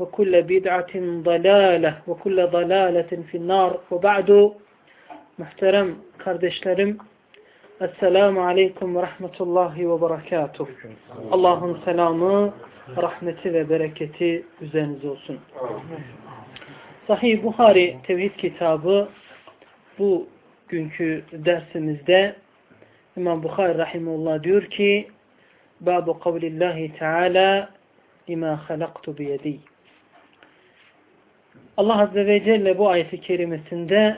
وكل بدعة ضلالة وكل ضلالة في النار وبعد محترم kardeşlerim Esselamu Aleyküm ve Rahmetullahi ve Berekatuh. Allah'ın selamı, rahmeti ve bereketi üzerinize olsun. Sahih Buhari Tevhid kitabı bu günkü dersimizde İmam Bukhari Rahimullah diyor ki Babu kavlillahi Teala lima halaktu biyedi Allah Azze ve Celle bu ayeti kerimesinde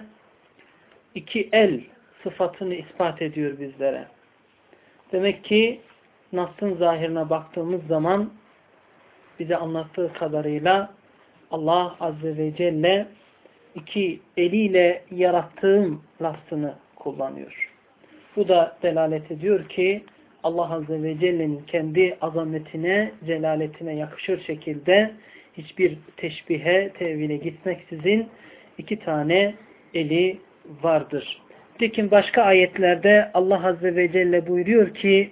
iki el sıfatını ispat ediyor bizlere. Demek ki Nas'ın zahirine baktığımız zaman bize anlattığı kadarıyla Allah Azze ve Celle iki eliyle yarattığım lafzını kullanıyor. Bu da delalet ediyor ki Allah Azze ve Celle'nin kendi azametine, celaletine yakışır şekilde hiçbir teşbihe, tevhile gitmeksizin iki tane eli vardır. Tekin başka ayetlerde Allah Azze ve Celle buyuruyor ki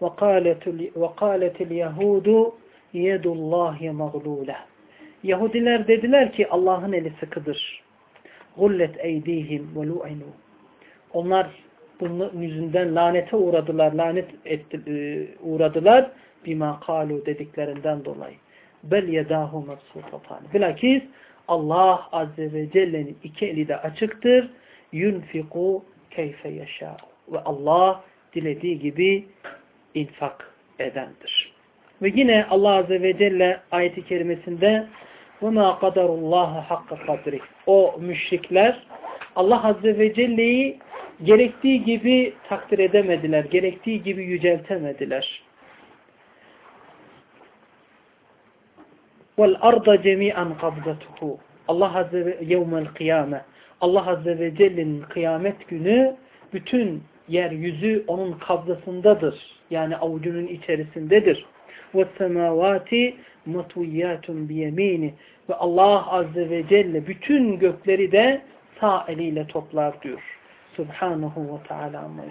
وَقَالَتِ الْيَهُودُ يَدُ اللّٰهِ مَغْلُولَ Yahudiler dediler ki Allah'ın eli sıkıdır. غُلَّتْ اَيْد۪يهِمْ وَلُعِنُوا Onlar bunun yüzünden lanete uğradılar, lanet etti, e, uğradılar bima kalu dediklerinden dolayı. Bel yedahu mebsutatan. Bilakis Allah Azze ve Celle'nin iki eli de açıktır. Yunfiku keyfe yaşa. Ve Allah dilediği gibi infak edendir. Ve yine Allah Azze ve Celle ayeti kerimesinde وَمَا قَدَرُ اللّٰهَ حَقَّ قَدْرِ O müşrikler Allah Azze ve Celle'yi gerektiği gibi takdir edemediler. Gerektiği gibi yüceltemediler. vel arda cemi'an kabzatuhu. Allah Azze ve yevmel kıyame. Allah Azze ve Celle'nin kıyamet günü bütün yeryüzü onun kabzasındadır. Yani avucunun içerisindedir. Ve semavati matuyatun biyemini. Ve Allah Azze ve Celle bütün gökleri de sağ eliyle toplar diyor. Subhanahu ve Teala amma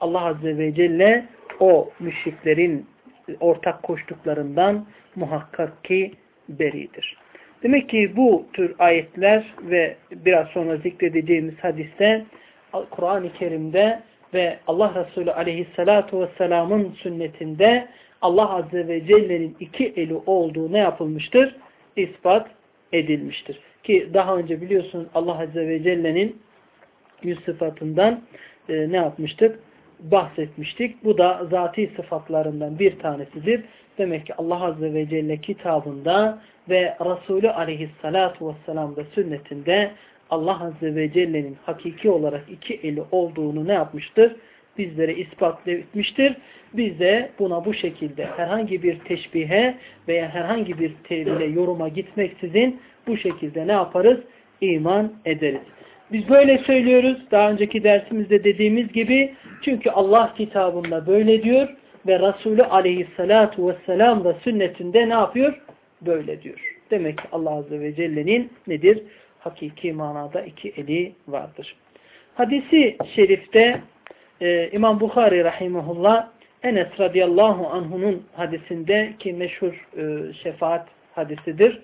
Allah Azze ve Celle o müşriklerin ortak koştuklarından muhakkak ki beridir. Demek ki bu tür ayetler ve biraz sonra zikredeceğimiz hadiste Kur'an-ı Kerim'de ve Allah Resulü aleyhissalatu vesselamın sünnetinde Allah Azze ve Celle'nin iki eli olduğu ne yapılmıştır? İspat edilmiştir. Ki daha önce biliyorsunuz Allah Azze ve Celle'nin yüz sıfatından e, ne yapmıştık? Bahsetmiştik. Bu da zati sıfatlarından bir tanesidir. Demek ki Allah Azze ve Celle kitabında ve Resulü aleyhissalatu vesselam'da sünnetinde Allah Azze ve Celle'nin hakiki olarak iki eli olduğunu ne yapmıştır? Bizlere ispat etmiştir. Biz de buna bu şekilde herhangi bir teşbihe veya herhangi bir tevhile yoruma gitmeksizin bu şekilde ne yaparız? İman ederiz. Biz böyle söylüyoruz. Daha önceki dersimizde dediğimiz gibi çünkü Allah kitabında böyle diyor ve Resulü aleyhissalatu vesselam da sünnetinde ne yapıyor? Böyle diyor. Demek ki Allah Azze ve Celle'nin nedir? Hakiki manada iki eli vardır. Hadisi şerifte e, İmam Bukhari rahimahullah Enes radıyallahu anhunun hadisinde ki meşhur e, şefaat hadisidir.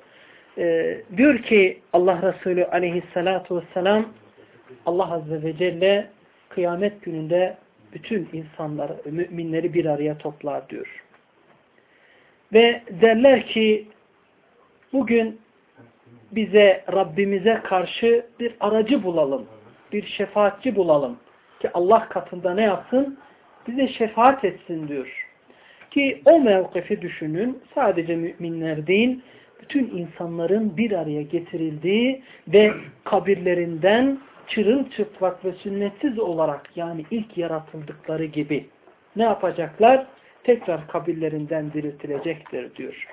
E, diyor ki Allah Resulü aleyhissalatu vesselam Allah Azze ve Celle kıyamet gününde bütün insanları, müminleri bir araya toplar diyor. Ve derler ki bugün bize Rabbimize karşı bir aracı bulalım, bir şefaatçi bulalım ki Allah katında ne yapsın? Bize şefaat etsin diyor. Ki o mevkifi düşünün sadece müminler değil, bütün insanların bir araya getirildiği ve kabirlerinden çırılçıplak ve sünnetsiz olarak yani ilk yaratıldıkları gibi ne yapacaklar? Tekrar kabirlerinden diriltilecektir diyor.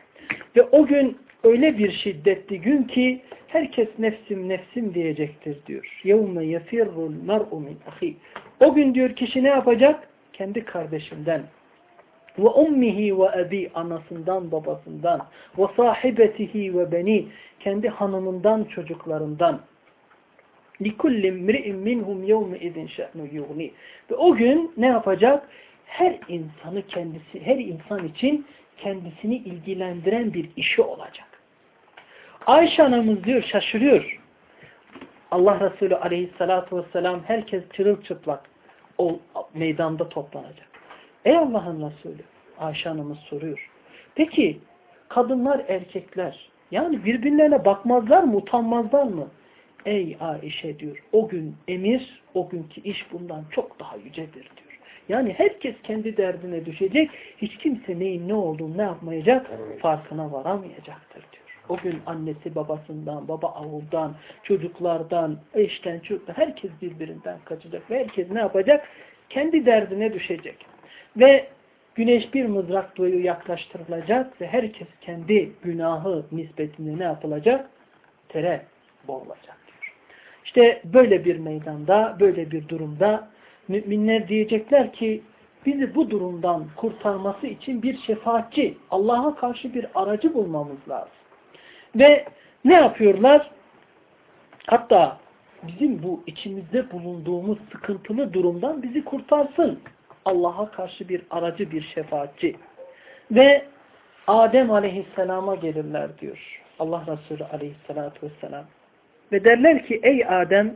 Ve o gün öyle bir şiddetli gün ki herkes nefsim nefsim diyecektir diyor. يَوْمَ يَفِرُّ الْمَرْءُ مِنْ أَخِيهِ O gün diyor kişi ne yapacak? Kendi kardeşinden. ve ummihi ve ebi anasından babasından ve sahibetihi ve beni kendi hanımından çocuklarından likulli mri'in minhum yevmi izin şe'nu yugni ve o gün ne yapacak? Her insanı kendisi, her insan için kendisini ilgilendiren bir işi olacak. Ayşe anamız diyor şaşırıyor. Allah Resulü aleyhissalatu vesselam herkes çırılçıplak o meydanda toplanacak. Ey Allah'ın Resulü Ayşe anamız soruyor. Peki kadınlar erkekler yani birbirlerine bakmazlar mı utanmazlar mı? Ey Ayşe diyor o gün emir o günkü iş bundan çok daha yücedir diyor. Yani herkes kendi derdine düşecek hiç kimse neyin ne olduğunu ne yapmayacak farkına varamayacaktır diyor. O gün annesi babasından, baba avuldan, çocuklardan, eşten, çocuktan herkes birbirinden kaçacak ve herkes ne yapacak? Kendi derdine düşecek. Ve güneş bir mızrak boyu yaklaştırılacak ve herkes kendi günahı nispetinde ne yapılacak? Tere boğulacak diyor. İşte böyle bir meydanda, böyle bir durumda müminler diyecekler ki bizi bu durumdan kurtarması için bir şefaatçi, Allah'a karşı bir aracı bulmamız lazım. Ve ne yapıyorlar? Hatta bizim bu içimizde bulunduğumuz sıkıntılı durumdan bizi kurtarsın. Allah'a karşı bir aracı, bir şefaatçi. Ve Adem aleyhisselama gelirler diyor. Allah Resulü aleyhissalatu vesselam. Ve derler ki ey Adem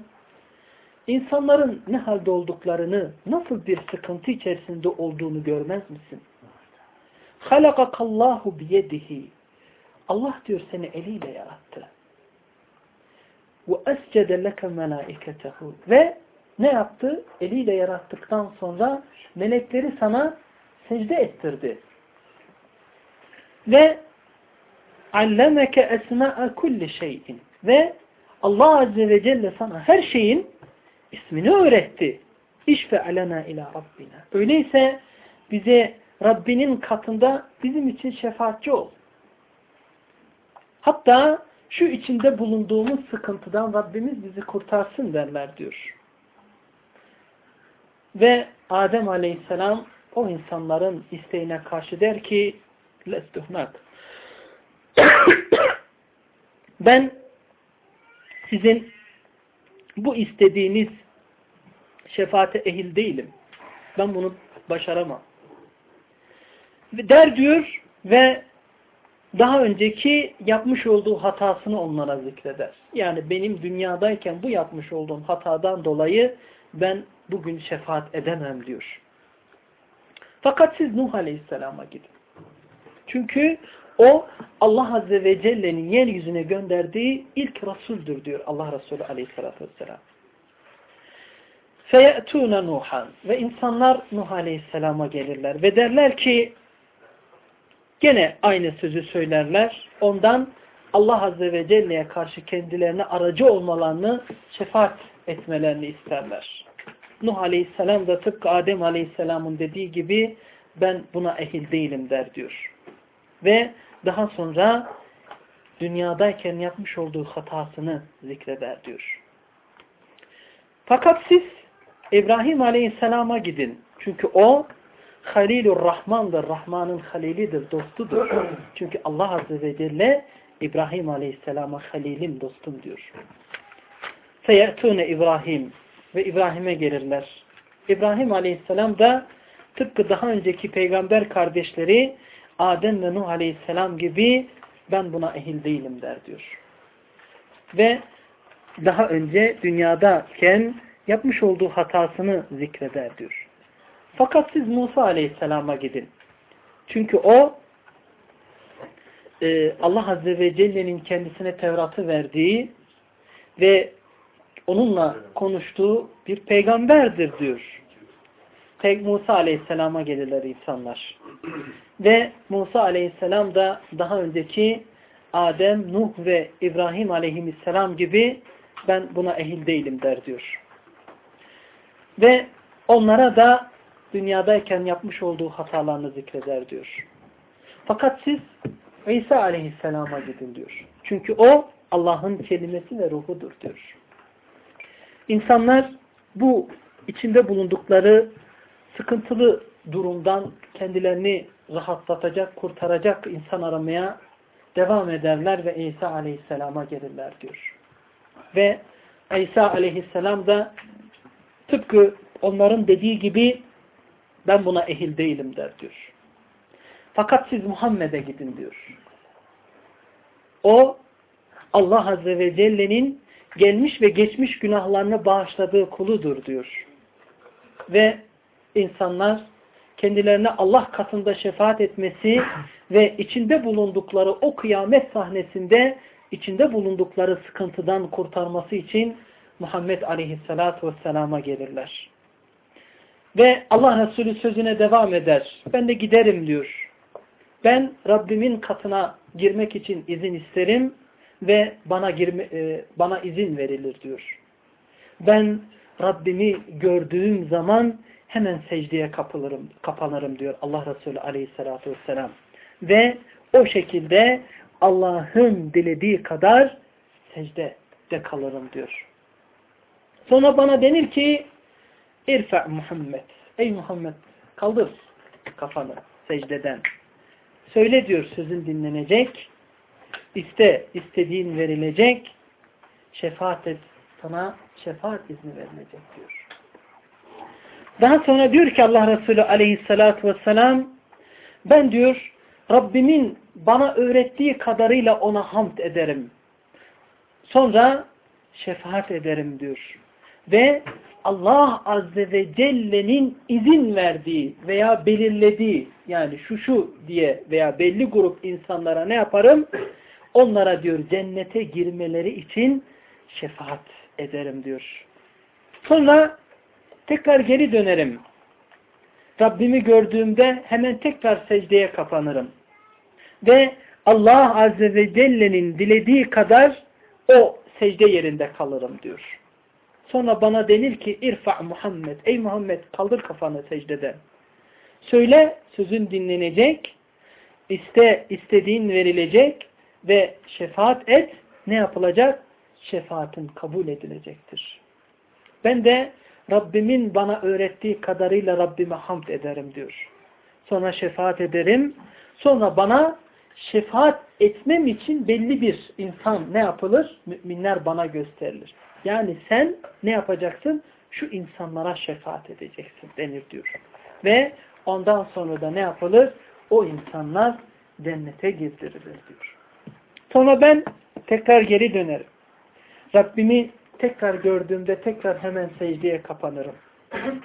insanların ne halde olduklarını, nasıl bir sıkıntı içerisinde olduğunu görmez misin? Halakakallahu biyedihi Allah diyor seni eliyle yarattı. Ve escede leke. Ve ne yaptı? Eliyle yarattıktan sonra melekleri sana secde ettirdi. Ve allemeke esma'a kulli şeyin. Ve Allah Azze ve Celle sana her şeyin ismini öğretti. İşfe alena ila Rabbina. Öyleyse bize Rabbinin katında bizim için şefaatçi ol. Hatta şu içinde bulunduğumuz sıkıntıdan Rabbimiz bizi kurtarsın derler diyor. Ve Adem Aleyhisselam o insanların isteğine karşı der ki lestuhnak ben sizin bu istediğiniz şefaate ehil değilim. Ben bunu başaramam. Der diyor ve daha önceki yapmış olduğu hatasını onlara zikreder. Yani benim dünyadayken bu yapmış olduğum hatadan dolayı ben bugün şefaat edemem diyor. Fakat siz Nuh Aleyhisselam'a gidin. Çünkü o Allah Azze ve Celle'nin yeryüzüne gönderdiği ilk Resul'dür diyor Allah Resulü Aleyhisselatü Vesselam. فَيَأْتُونَ Nuhan Ve insanlar Nuh Aleyhisselam'a gelirler ve derler ki Gene aynı sözü söylerler. Ondan Allah Azze ve Celle'ye karşı kendilerine aracı olmalarını, şefaat etmelerini isterler. Nuh Aleyhisselam da tıpkı Adem Aleyhisselam'ın dediği gibi ben buna ehil değilim der diyor. Ve daha sonra dünyadayken yapmış olduğu hatasını zikreder diyor. Fakat siz İbrahim Aleyhisselam'a gidin. Çünkü o Halilur Rahman'dır. Rahman'ın halilidir, dostudur. Çünkü Allah Azze ve Celle İbrahim Aleyhisselam'a halilim dostum diyor. Feyetune İbrahim ve İbrahim'e gelirler. İbrahim Aleyhisselam da tıpkı daha önceki peygamber kardeşleri Adem ve Nuh Aleyhisselam gibi ben buna ehil değilim der diyor. Ve daha önce dünyadayken yapmış olduğu hatasını zikreder diyor. Fakat siz Musa Aleyhisselam'a gidin. Çünkü o e, Allah Azze ve Celle'nin kendisine Tevrat'ı verdiği ve onunla konuştuğu bir peygamberdir diyor. Musa Aleyhisselam'a gelirler insanlar. Ve Musa Aleyhisselam da daha önceki Adem, Nuh ve İbrahim Aleyhisselam gibi ben buna ehil değilim der diyor. Ve onlara da dünyadayken yapmış olduğu hatalarını zikreder diyor. Fakat siz İsa Aleyhisselam'a gidin diyor. Çünkü o Allah'ın kelimesi ve ruhudur diyor. İnsanlar bu içinde bulundukları sıkıntılı durumdan kendilerini rahatlatacak, kurtaracak insan aramaya devam ederler ve İsa aleyhisselama gelirler diyor. Ve İsa aleyhisselam da tıpkı onların dediği gibi ben buna ehil değilim der diyor. Fakat siz Muhammed'e gidin diyor. O Allah Azze ve Celle'nin gelmiş ve geçmiş günahlarını bağışladığı kuludur diyor. Ve insanlar kendilerine Allah katında şefaat etmesi ve içinde bulundukları o kıyamet sahnesinde içinde bulundukları sıkıntıdan kurtarması için Muhammed Aleyhisselatü Vesselam'a gelirler. Ve Allah Resulü sözüne devam eder. Ben de giderim diyor. Ben Rabbimin katına girmek için izin isterim ve bana girme, e, bana izin verilir diyor. Ben Rabbimi gördüğüm zaman hemen secdeye kapılırım, kapanırım diyor Allah Resulü aleyhissalatü vesselam. Ve o şekilde Allah'ın dilediği kadar secdede kalırım diyor. Sonra bana denir ki İrfa Muhammed. Ey Muhammed kaldır kafanı secdeden. Söyle diyor sözün dinlenecek. İste istediğin verilecek. Şefaat et sana şefaat izni verilecek diyor. Daha sonra diyor ki Allah Resulü aleyhissalatü vesselam ben diyor Rabbimin bana öğrettiği kadarıyla ona hamd ederim. Sonra şefaat ederim diyor. Ve Allah Azze ve Celle'nin izin verdiği veya belirlediği yani şu şu diye veya belli grup insanlara ne yaparım? Onlara diyor cennete girmeleri için şefaat ederim diyor. Sonra tekrar geri dönerim. Rabbimi gördüğümde hemen tekrar secdeye kapanırım. Ve Allah Azze ve Celle'nin dilediği kadar o secde yerinde kalırım diyor. Sonra bana denir ki irfa Muhammed. Ey Muhammed kaldır kafanı secdeden. Söyle sözün dinlenecek. iste istediğin verilecek ve şefaat et. Ne yapılacak? Şefaatin kabul edilecektir. Ben de Rabbimin bana öğrettiği kadarıyla Rabbime hamd ederim diyor. Sonra şefaat ederim. Sonra bana şefaat etmem için belli bir insan ne yapılır? Müminler bana gösterilir. Yani sen ne yapacaksın? Şu insanlara şefaat edeceksin denir diyor. Ve ondan sonra da ne yapılır? O insanlar cennete girdirilir diyor. Sonra ben tekrar geri dönerim. Rabbimi tekrar gördüğümde tekrar hemen secdeye kapanırım.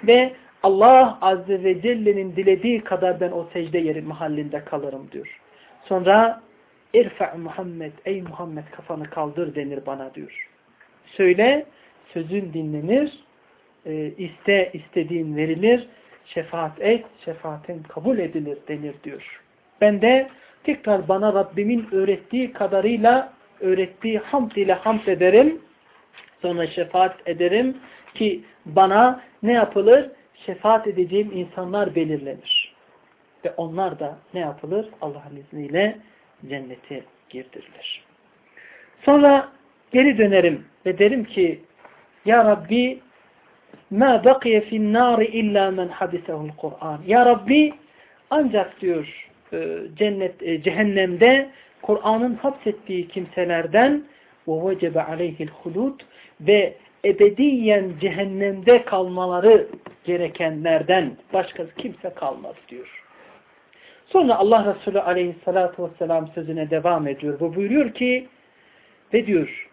Ve Allah Azze ve Celle'nin dilediği kadar ben o secde yeri mahallinde kalırım diyor. Sonra irfa Muhammed, ey Muhammed kafanı kaldır denir bana diyor. Söyle, sözün dinlenir, e, iste, istediğin verilir, şefaat et, şefaatin kabul edilir denir diyor. Ben de tekrar bana Rabbimin öğrettiği kadarıyla, öğrettiği hamd ile hamd ederim, sonra şefaat ederim ki bana ne yapılır? Şefaat edeceğim insanlar belirlenir. Ve onlar da ne yapılır? Allah'ın izniyle cennete girdirilir. Sonra geri dönerim ve derim ki Ya Rabbi ma bakiye fin nari illa men habisehul Kur'an. Ya Rabbi ancak diyor cennet e, cehennemde Kur'an'ın hapsettiği kimselerden وَوَجَبَ عَلَيْهِ الْخُلُودِ ve ebediyen cehennemde kalmaları gerekenlerden başkası kimse kalmaz diyor. Sonra Allah Resulü aleyhissalatu vesselam sözüne devam ediyor. Bu buyuruyor ki ve diyor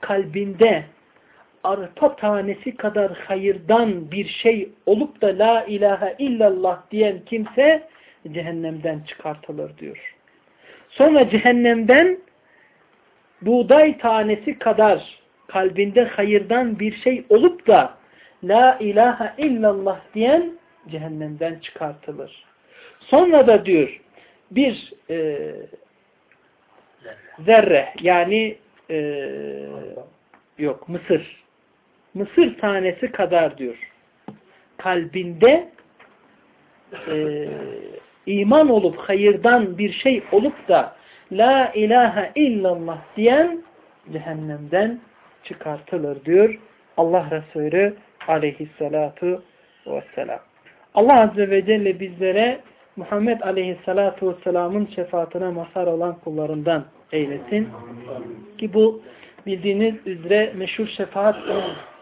kalbinde arpa tanesi kadar hayırdan bir şey olup da la ilahe illallah diyen kimse cehennemden çıkartılır diyor. Sonra cehennemden buğday tanesi kadar kalbinde hayırdan bir şey olup da la ilahe illallah diyen cehennemden çıkartılır. Sonra da diyor bir e, zerre yani e, yok mısır mısır tanesi kadar diyor kalbinde e, iman olup hayırdan bir şey olup da la ilahe illallah diyen cehennemden çıkartılır diyor Allah Resulü aleyhissalatu vesselam. Allah Azze ve Celle bizlere Muhammed aleyhissalatu vesselamın şefaatine mazhar olan kullarından eylesin. Ki bu bildiğiniz üzere meşhur şefaat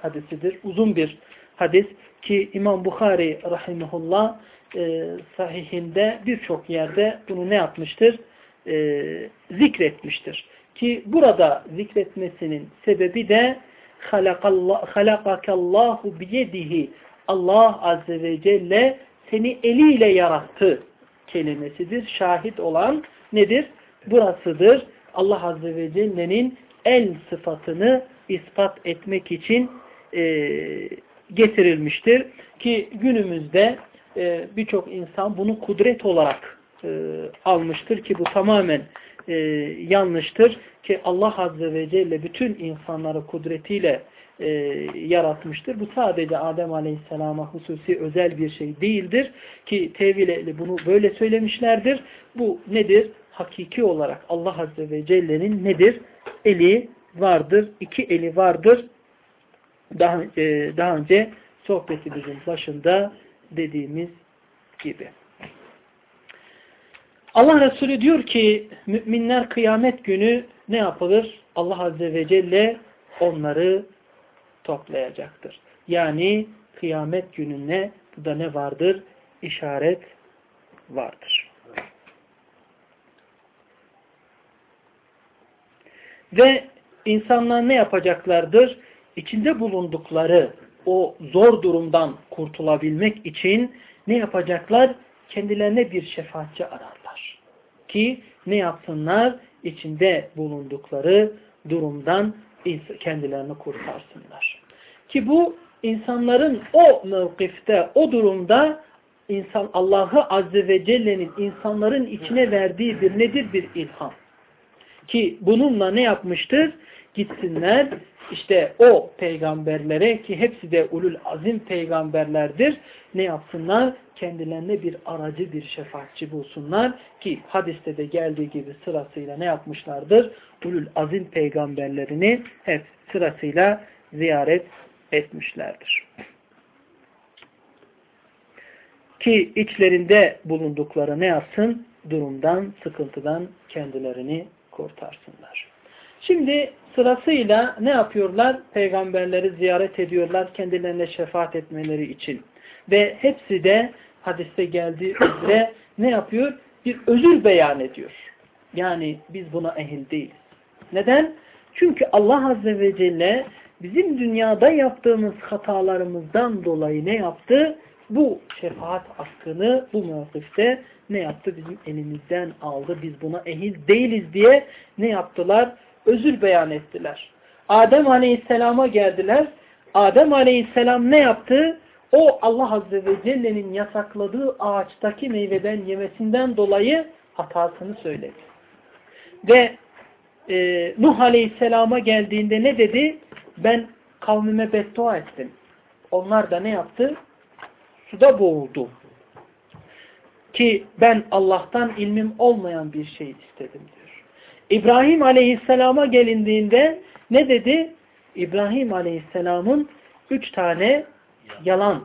hadisidir. Uzun bir hadis ki İmam Bukhari rahimahullah e, sahihinde birçok yerde bunu ne yapmıştır? E, zikretmiştir. Ki burada zikretmesinin sebebi de halakakallahu biyedihi Allah Azze ve Celle seni eliyle yarattı kelimesidir. Şahit olan nedir? Burasıdır. Allah Azze ve Celle'nin el sıfatını ispat etmek için e, getirilmiştir. Ki günümüzde e, birçok insan bunu kudret olarak e, almıştır ki bu tamamen e, yanlıştır. Ki Allah Azze ve Celle bütün insanları kudretiyle e, yaratmıştır. Bu sadece Adem Aleyhisselam'a hususi özel bir şey değildir. Ki tevil bunu böyle söylemişlerdir. Bu nedir? Hakiki olarak Allah Azze ve Celle'nin nedir? Eli vardır. iki eli vardır. Daha, e, daha önce sohbetimizin başında dediğimiz gibi. Allah Resulü diyor ki müminler kıyamet günü ne yapılır? Allah Azze ve Celle onları toplayacaktır. Yani kıyamet gününe bu da ne vardır? İşaret vardır. Ve insanlar ne yapacaklardır? İçinde bulundukları o zor durumdan kurtulabilmek için ne yapacaklar? Kendilerine bir şefaatçi ararlar. Ki ne yapsınlar? İçinde bulundukları durumdan kendilerini kurtarsınlar. Ki bu insanların o mevkifte, o durumda insan Allah'ı Azze ve Celle'nin insanların içine verdiği bir nedir? Bir ilham. Ki bununla ne yapmıştır? Gitsinler işte o peygamberlere ki hepsi de ulul azim peygamberlerdir. Ne yapsınlar? Kendilerine bir aracı, bir şefaatçi bulsunlar ki hadiste de geldiği gibi sırasıyla ne yapmışlardır? Ulul azim peygamberlerini hep sırasıyla ziyaret etmişlerdir. Ki içlerinde bulundukları ne yapsın? Durumdan, sıkıntıdan kendilerini kurtarsınlar. Şimdi sırasıyla ne yapıyorlar? Peygamberleri ziyaret ediyorlar kendilerine şefaat etmeleri için. Ve hepsi de hadiste geldiği üzere ne yapıyor? Bir özür beyan ediyor. Yani biz buna ehil değiliz. Neden? Çünkü Allah Azze ve Celle bizim dünyada yaptığımız hatalarımızdan dolayı ne yaptı? Bu şefaat hakkını bu mevkifte ne yaptı? Bizim elimizden aldı. Biz buna ehil değiliz diye ne yaptılar? Özür beyan ettiler. Adem Aleyhisselam'a geldiler. Adem Aleyhisselam ne yaptı? O Allah Azze ve Celle'nin yasakladığı ağaçtaki meyveden yemesinden dolayı hatasını söyledi. Ve e, Nuh Aleyhisselam'a geldiğinde ne dedi? Ben kavmime beddua ettim. Onlar da ne yaptı? Suda boğuldu. Ki ben Allah'tan ilmim olmayan bir şey istedim. İbrahim Aleyhisselam'a gelindiğinde ne dedi? İbrahim Aleyhisselam'ın üç tane yalan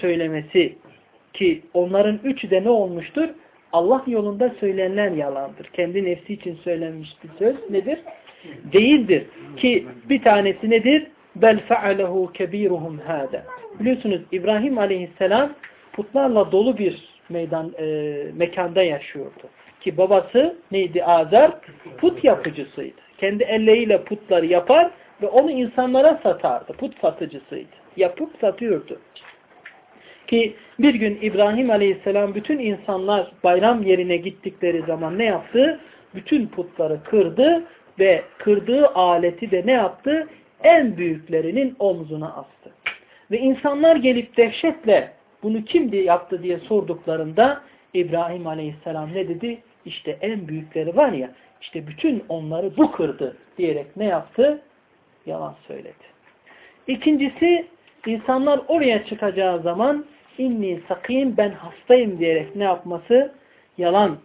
söylemesi ki onların üçü de ne olmuştur? Allah yolunda söylenenler yalandır. Kendi nefsi için söylenmiş bir söz nedir? Değildir. Ki bir tanesi nedir? Bel fe'alehu kebiruhum hâde. Biliyorsunuz İbrahim aleyhisselam putlarla dolu bir meydan e, mekanda yaşıyordu. Ki babası neydi Azer? Put yapıcısıydı. Kendi elleriyle putları yapar ve onu insanlara satardı. Put satıcısıydı. Yapıp satıyordu. Ki bir gün İbrahim Aleyhisselam bütün insanlar bayram yerine gittikleri zaman ne yaptı? Bütün putları kırdı ve kırdığı aleti de ne yaptı? En büyüklerinin omzuna astı. Ve insanlar gelip dehşetle bunu kim yaptı diye sorduklarında İbrahim Aleyhisselam ne dedi? İşte en büyükleri var ya işte bütün onları bu kırdı diyerek ne yaptı? Yalan söyledi. İkincisi insanlar oraya çıkacağı zaman inni sakim ben hastayım diyerek ne yapması? Yalan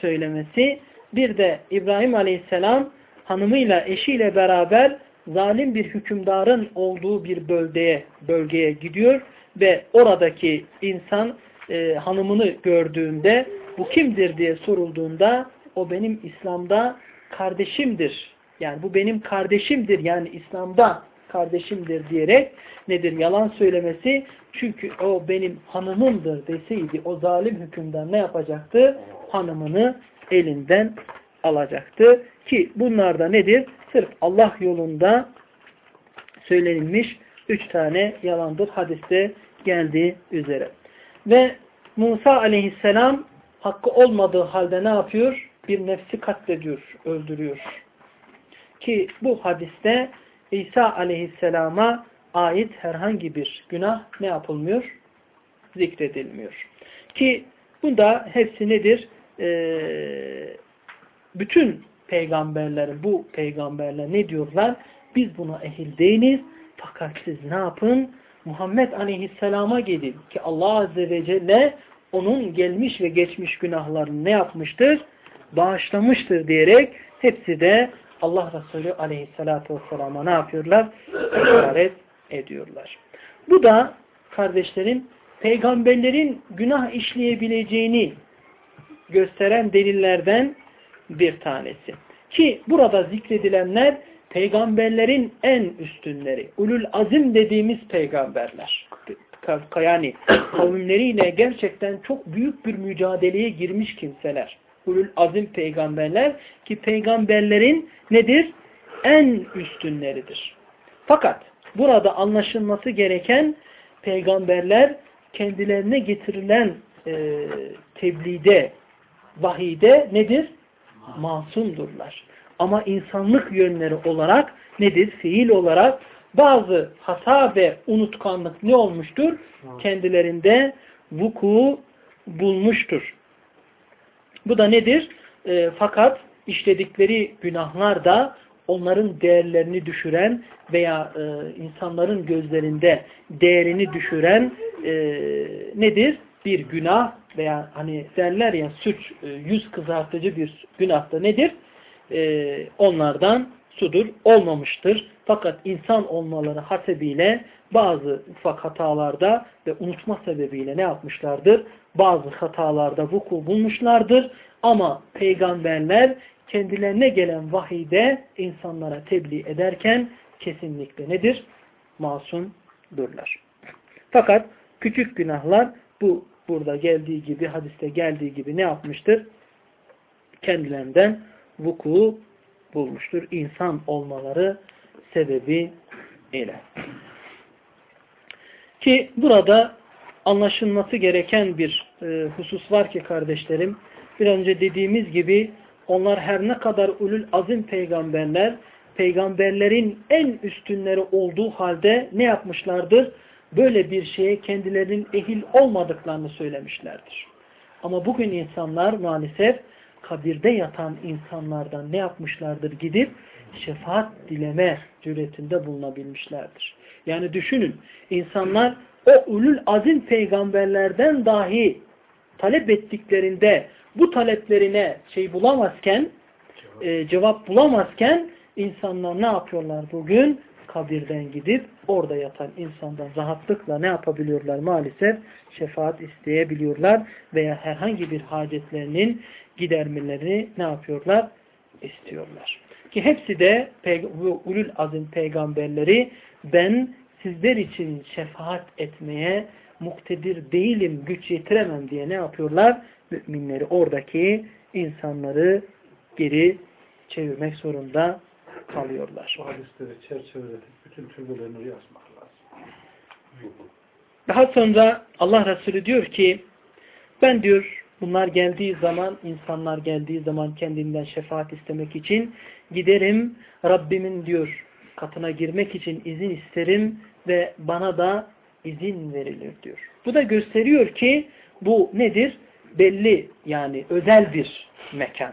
söylemesi. Bir de İbrahim Aleyhisselam hanımıyla eşiyle beraber zalim bir hükümdarın olduğu bir bölgeye, bölgeye gidiyor ve oradaki insan e, hanımını gördüğünde bu kimdir diye sorulduğunda o benim İslam'da kardeşimdir. Yani bu benim kardeşimdir yani İslam'da kardeşimdir diyerek nedir? Yalan söylemesi çünkü o benim hanımımdır deseydi o zalim hükümden ne yapacaktı? Hanımını elinden alacaktı. Ki bunlar da nedir? Sırf Allah yolunda söylenilmiş üç tane yalandır hadiste geldiği üzere. Ve Musa aleyhisselam hakkı olmadığı halde ne yapıyor? Bir nefsi katlediyor, öldürüyor. Ki bu hadiste İsa aleyhisselama ait herhangi bir günah ne yapılmıyor? Zikredilmiyor. Ki bunda hepsi nedir? Ee, bütün peygamberlerin, bu peygamberler ne diyorlar? Biz buna ehil değiliz. Fakat siz ne yapın? Muhammed Aleyhisselam'a gidin. Ki Allah Azze ve Celle onun gelmiş ve geçmiş günahlarını ne yapmıştır? Bağışlamıştır diyerek hepsi de Allah Resulü Aleyhisselatü Vesselam'a ne yapıyorlar? İşaret ediyorlar. Bu da kardeşlerim peygamberlerin günah işleyebileceğini gösteren delillerden bir tanesi. Ki burada zikredilenler peygamberlerin en üstünleri. Ulul azim dediğimiz peygamberler. Yani kavimleriyle gerçekten çok büyük bir mücadeleye girmiş kimseler. Ulul azim peygamberler ki peygamberlerin nedir? En üstünleridir. Fakat burada anlaşılması gereken peygamberler kendilerine getirilen e, tebliğde, vahide nedir? Masumdurlar. Ama insanlık yönleri olarak nedir? Fiil olarak bazı hata ve unutkanlık ne olmuştur? Kendilerinde vuku bulmuştur. Bu da nedir? E, fakat işledikleri günahlar da onların değerlerini düşüren veya e, insanların gözlerinde değerini düşüren e, nedir? Bir günah veya hani derler ya suç e, yüz kızartıcı bir günahta nedir? E, onlardan sudur olmamıştır. Fakat insan olmaları hasebiyle bazı ufak hatalarda ve unutma sebebiyle ne yapmışlardır? Bazı hatalarda vuku bulmuşlardır. Ama peygamberler kendilerine gelen vahide insanlara tebliğ ederken kesinlikle nedir? Masumdurlar. Fakat küçük günahlar bu burada geldiği gibi, hadiste geldiği gibi ne yapmıştır? Kendilerinden vuku bulmuştur. İnsan olmaları sebebi ile. Ki burada anlaşılması gereken bir e, husus var ki kardeşlerim, bir önce dediğimiz gibi onlar her ne kadar ulul azim peygamberler, peygamberlerin en üstünleri olduğu halde ne yapmışlardır? Böyle bir şeye kendilerinin ehil olmadıklarını söylemişlerdir. Ama bugün insanlar maalesef kabirde yatan insanlardan ne yapmışlardır? Gidip şefaat dileme cüretinde bulunabilmişlerdir. Yani düşünün insanlar o ulul azim peygamberlerden dahi talep ettiklerinde bu taleplerine şey bulamazken, e, cevap bulamazken insanlar ne yapıyorlar bugün? kabirden gidip orada yatan insandan rahatlıkla ne yapabiliyorlar maalesef? Şefaat isteyebiliyorlar veya herhangi bir hacetlerinin gidermelerini ne yapıyorlar? istiyorlar. Ki hepsi de ulul azim peygamberleri ben sizler için şefaat etmeye muktedir değilim, güç yetiremem diye ne yapıyorlar? Müminleri, oradaki insanları geri çevirmek zorunda kalıyorlar. Bu hadisleri çerçeveletip bütün türbelerini yazmak lazım. Daha sonra Allah Resulü diyor ki ben diyor bunlar geldiği zaman insanlar geldiği zaman kendinden şefaat istemek için giderim Rabbimin diyor katına girmek için izin isterim ve bana da izin verilir diyor. Bu da gösteriyor ki bu nedir? Belli yani özel bir mekan.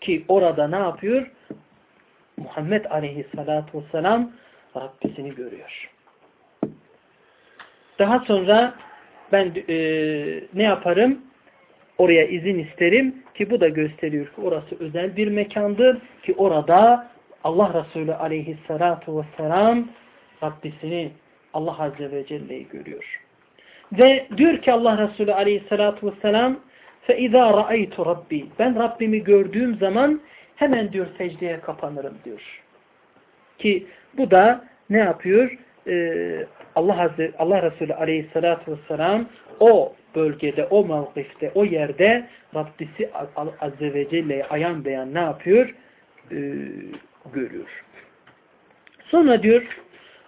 Ki orada ne yapıyor? Muhammed aleyhissalatu vesselam Rabbisini görüyor. Daha sonra ben e, ne yaparım? Oraya izin isterim ki bu da gösteriyor ki orası özel bir mekandır ki orada Allah Resulü aleyhissalatu vesselam Rabbisini Allah Azze ve Celle'yi görüyor. Ve diyor ki Allah Resulü aleyhissalatu vesselam فَاِذَا رَأَيْتُ Rabbi Ben Rabbimi gördüğüm zaman hemen diyor secdeye kapanırım diyor. Ki bu da ne yapıyor? Ee, Allah Azze, Allah Resulü Aleyhisselatü Vesselam o bölgede, o mevkifte, o yerde Rabbisi Azze ve Celle'yi ayan beyan ne yapıyor? Ee, görüyor. Sonra diyor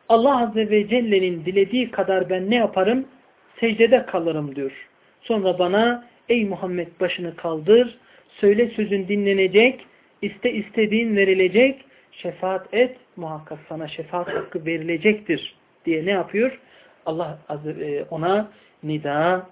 Allah Azze ve Celle'nin dilediği kadar ben ne yaparım? Secdede kalırım diyor. Sonra bana ey Muhammed başını kaldır, söyle sözün dinlenecek, iste istediğin verilecek, şefaat et, muhakkak sana şefaat hakkı verilecektir diye ne yapıyor? Allah ona nida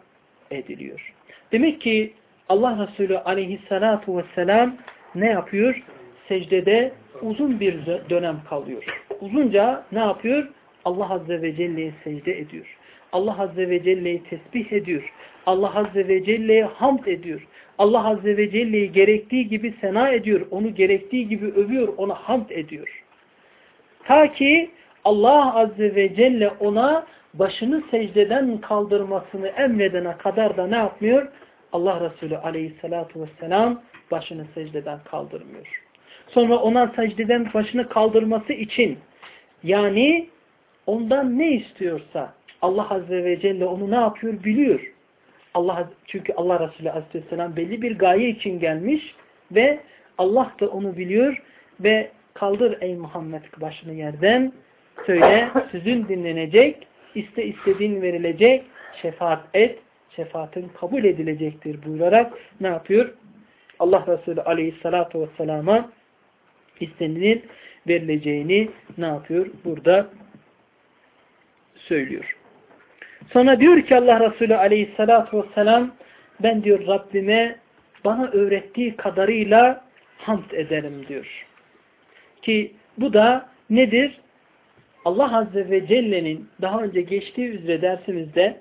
ediliyor. Demek ki Allah Resulü aleyhissalatu vesselam ne yapıyor? Secdede uzun bir dönem kalıyor. Uzunca ne yapıyor? Allah Azze ve Celle'ye secde ediyor. Allah Azze ve Celle'yi tesbih ediyor. Allah Azze ve Celle'ye hamd ediyor. Allah Azze ve Celle'yi gerektiği gibi sena ediyor. Onu gerektiği gibi övüyor. Ona hamd ediyor. Ta ki Allah Azze ve Celle ona başını secdeden kaldırmasını emredene kadar da ne yapmıyor? Allah Resulü aleyhissalatu vesselam başını secdeden kaldırmıyor. Sonra ona secdeden başını kaldırması için yani ondan ne istiyorsa Allah Azze ve Celle onu ne yapıyor biliyor. Allah çünkü Allah Resulü Aleyhisselam belli bir gaye için gelmiş ve Allah da onu biliyor ve kaldır ey Muhammed başını yerden söyle sözün dinlenecek iste istediğin verilecek şefaat et şefaatin kabul edilecektir buyurarak ne yapıyor? Allah Resulü Aleyhisselatü Vesselam'a istenilin verileceğini ne yapıyor? Burada söylüyor. Sonra diyor ki Allah Resulü aleyhissalatu vesselam ben diyor Rabbime bana öğrettiği kadarıyla hamd ederim diyor. Ki bu da nedir? Allah Azze ve Celle'nin daha önce geçtiği üzere dersimizde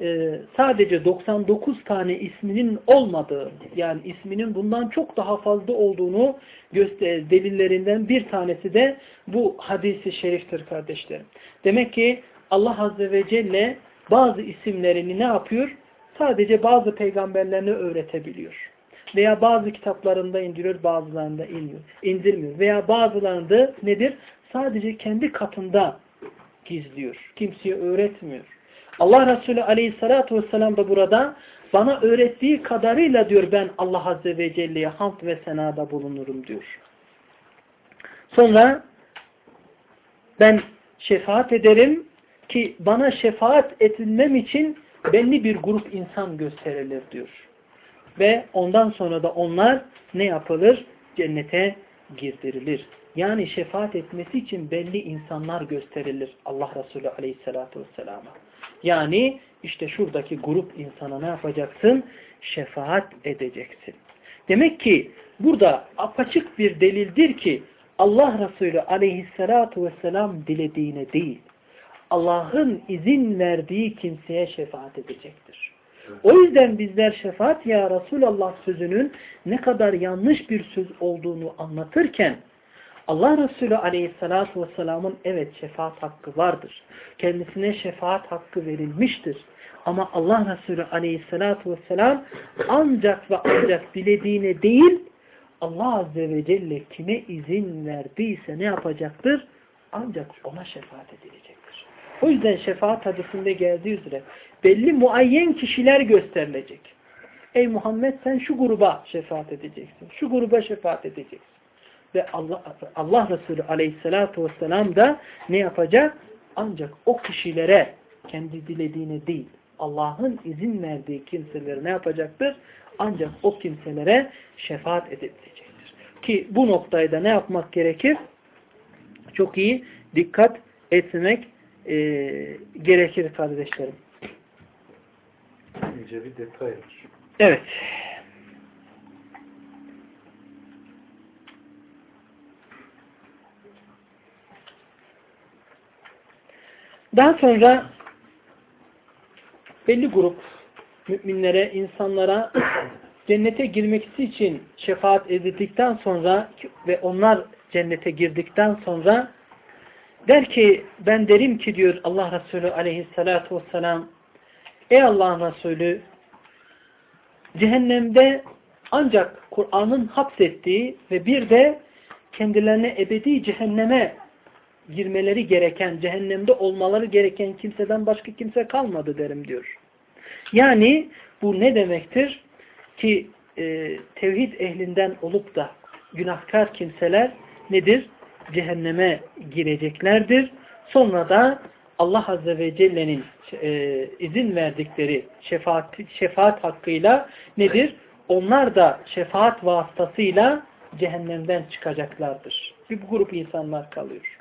e, sadece 99 tane isminin olmadığı yani isminin bundan çok daha fazla olduğunu göster delillerinden bir tanesi de bu hadisi şeriftir kardeşlerim. Demek ki Allah Azze ve Celle bazı isimlerini ne yapıyor? Sadece bazı peygamberlerine öğretebiliyor. Veya bazı kitaplarında indiriyor, bazılarında iniyor, indirmiyor. Veya bazılarında nedir? Sadece kendi katında gizliyor. Kimseye öğretmiyor. Allah Resulü aleyhissalatu vesselam da burada bana öğrettiği kadarıyla diyor ben Allah Azze ve Celle'ye hamd ve senada bulunurum diyor. Sonra ben şefaat ederim ki bana şefaat edilmem için belli bir grup insan gösterilir diyor. Ve ondan sonra da onlar ne yapılır? Cennete girdirilir. Yani şefaat etmesi için belli insanlar gösterilir Allah Resulü Aleyhisselatü Vesselam'a. Yani işte şuradaki grup insana ne yapacaksın? Şefaat edeceksin. Demek ki burada apaçık bir delildir ki Allah Resulü Aleyhisselatü Vesselam dilediğine değil, Allah'ın izin verdiği kimseye şefaat edecektir. O yüzden bizler şefaat ya Resulallah sözünün ne kadar yanlış bir söz olduğunu anlatırken Allah Resulü aleyhissalatu vesselamın evet şefaat hakkı vardır. Kendisine şefaat hakkı verilmiştir. Ama Allah Resulü aleyhissalatu vesselam ancak ve ancak dilediğine değil Allah Azze ve Celle kime izin verdiyse ne yapacaktır? Ancak ona şefaat edilecektir. O yüzden şefaat hadisinde geldiği üzere belli muayyen kişiler gösterilecek. Ey Muhammed sen şu gruba şefaat edeceksin. Şu gruba şefaat edeceksin. Ve Allah, Allah Resulü aleyhissalatu vesselam da ne yapacak? Ancak o kişilere kendi dilediğine değil Allah'ın izin verdiği kimselere ne yapacaktır? Ancak o kimselere şefaat edilecektir. Ki bu noktayda ne yapmak gerekir? Çok iyi dikkat etmek e, gerekir kardeşlerim. İnce bir detay. Evet. Daha sonra belli grup müminlere, insanlara cennete girmek için şefaat edildikten sonra ve onlar cennete girdikten sonra der ki ben derim ki diyor Allah Resulü aleyhissalatu vesselam ey Allah'ın Resulü cehennemde ancak Kur'an'ın hapsettiği ve bir de kendilerine ebedi cehenneme girmeleri gereken, cehennemde olmaları gereken kimseden başka kimse kalmadı derim diyor. Yani bu ne demektir? Ki e, tevhid ehlinden olup da günahkar kimseler nedir? Cehenneme gireceklerdir. Sonra da Allah Azze ve Celle'nin e, izin verdikleri şefaat, şefaat hakkıyla nedir? Onlar da şefaat vasıtasıyla cehennemden çıkacaklardır. Bir grup insanlar kalıyor.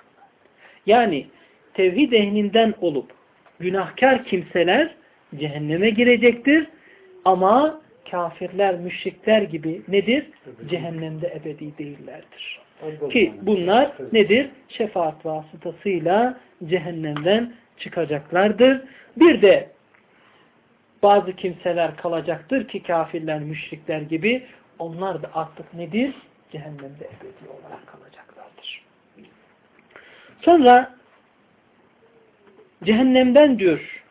Yani tevhid ehlinden olup günahkar kimseler cehenneme girecektir. Ama kafirler, müşrikler gibi nedir? Cehennemde ebedi değillerdir. Ki bunlar nedir? Şefaat vasıtasıyla cehennemden çıkacaklardır. Bir de bazı kimseler kalacaktır ki kafirler, müşrikler gibi onlar da artık nedir? Cehennemde ebedi olarak kalacaklardır. Sonra cehennemden diyor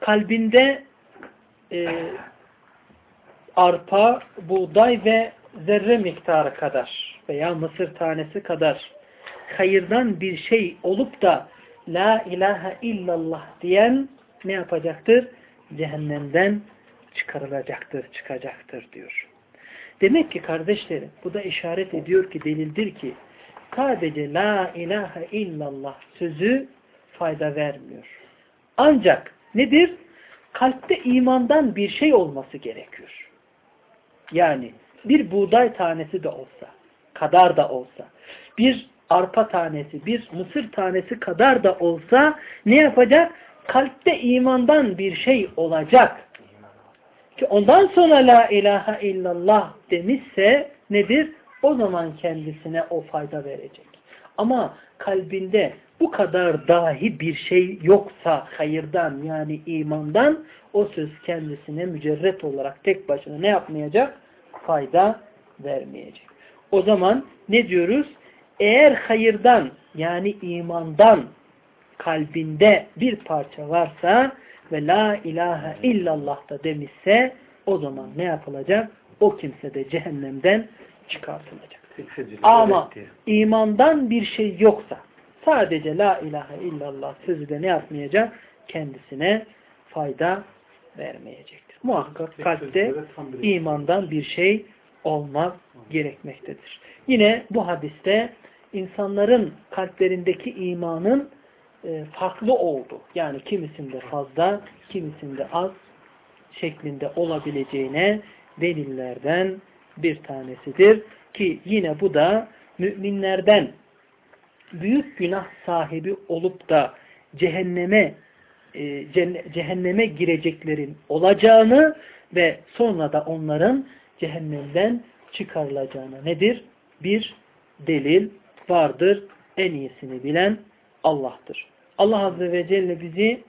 kalbinde e, arpa, buğday ve zerre miktarı kadar veya mısır tanesi kadar hayırdan bir şey olup da La ilahe illallah diyen ne yapacaktır? Cehennemden çıkarılacaktır, çıkacaktır diyor. Demek ki kardeşlerim bu da işaret ediyor ki delildir ki sadece La ilahe illallah sözü fayda vermiyor. Ancak nedir? Kalpte imandan bir şey olması gerekiyor. Yani bir buğday tanesi de olsa, kadar da olsa, bir arpa tanesi, bir mısır tanesi kadar da olsa ne yapacak? Kalpte imandan bir şey olacak. Ki ondan sonra la ilahe illallah demişse nedir? O zaman kendisine o fayda verecek. Ama kalbinde bu kadar dahi bir şey yoksa hayırdan yani imandan o söz kendisine mücerret olarak tek başına ne yapmayacak? Fayda vermeyecek. O zaman ne diyoruz? Eğer hayırdan yani imandan kalbinde bir parça varsa ve la ilahe illallah da demişse o zaman ne yapılacak? O kimse de cehennemden çıkartılacak. Ama imandan bir şey yoksa sadece la ilahe illallah sözü de ne yapmayacak? Kendisine fayda vermeyecektir. Muhakkak kalpte imandan bir şey olmak gerekmektedir. Yine bu hadiste insanların kalplerindeki imanın e, farklı oldu. Yani kimisinde fazla, kimisinde az şeklinde olabileceğine delillerden bir tanesidir. Ki yine bu da müminlerden büyük günah sahibi olup da cehenneme e, cehenneme gireceklerin olacağını ve sonra da onların cehennemden çıkarılacağına nedir? Bir delil vardır. En iyisini bilen Allah'tır. Allah Azze ve Celle bizi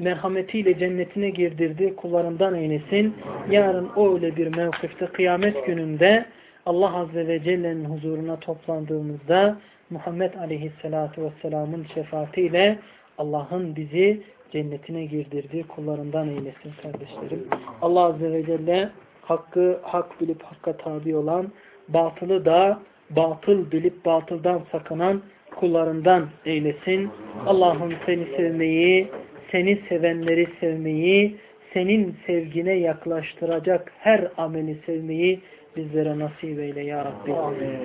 merhametiyle cennetine girdirdi. Kullarından eylesin. Yarın öyle bir mevkifte kıyamet gününde Allah Azze ve Celle'nin huzuruna toplandığımızda Muhammed Aleyhisselatü Vesselam'ın şefaatiyle Allah'ın bizi cennetine girdirdiği kullarından eylesin kardeşlerim. Allah Azze ve Celle hakkı hak bilip hakka tabi olan, batılı da batıl bilip batıldan sakınan kullarından eylesin. Allah'ım seni sevmeyi, seni sevenleri sevmeyi, senin sevgine yaklaştıracak her ameli sevmeyi bizlere nasip eyle ya Rabbi.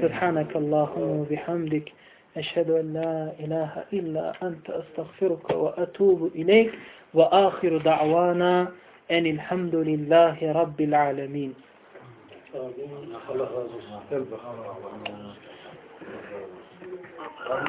Subhanakallahumma bihamdik. Eşhedü en la ilahe illa ente estağfiruka ve etubu ileyk ve ahiru da'vana enilhamdülillahi rabbil alemin. Allah razı olsun.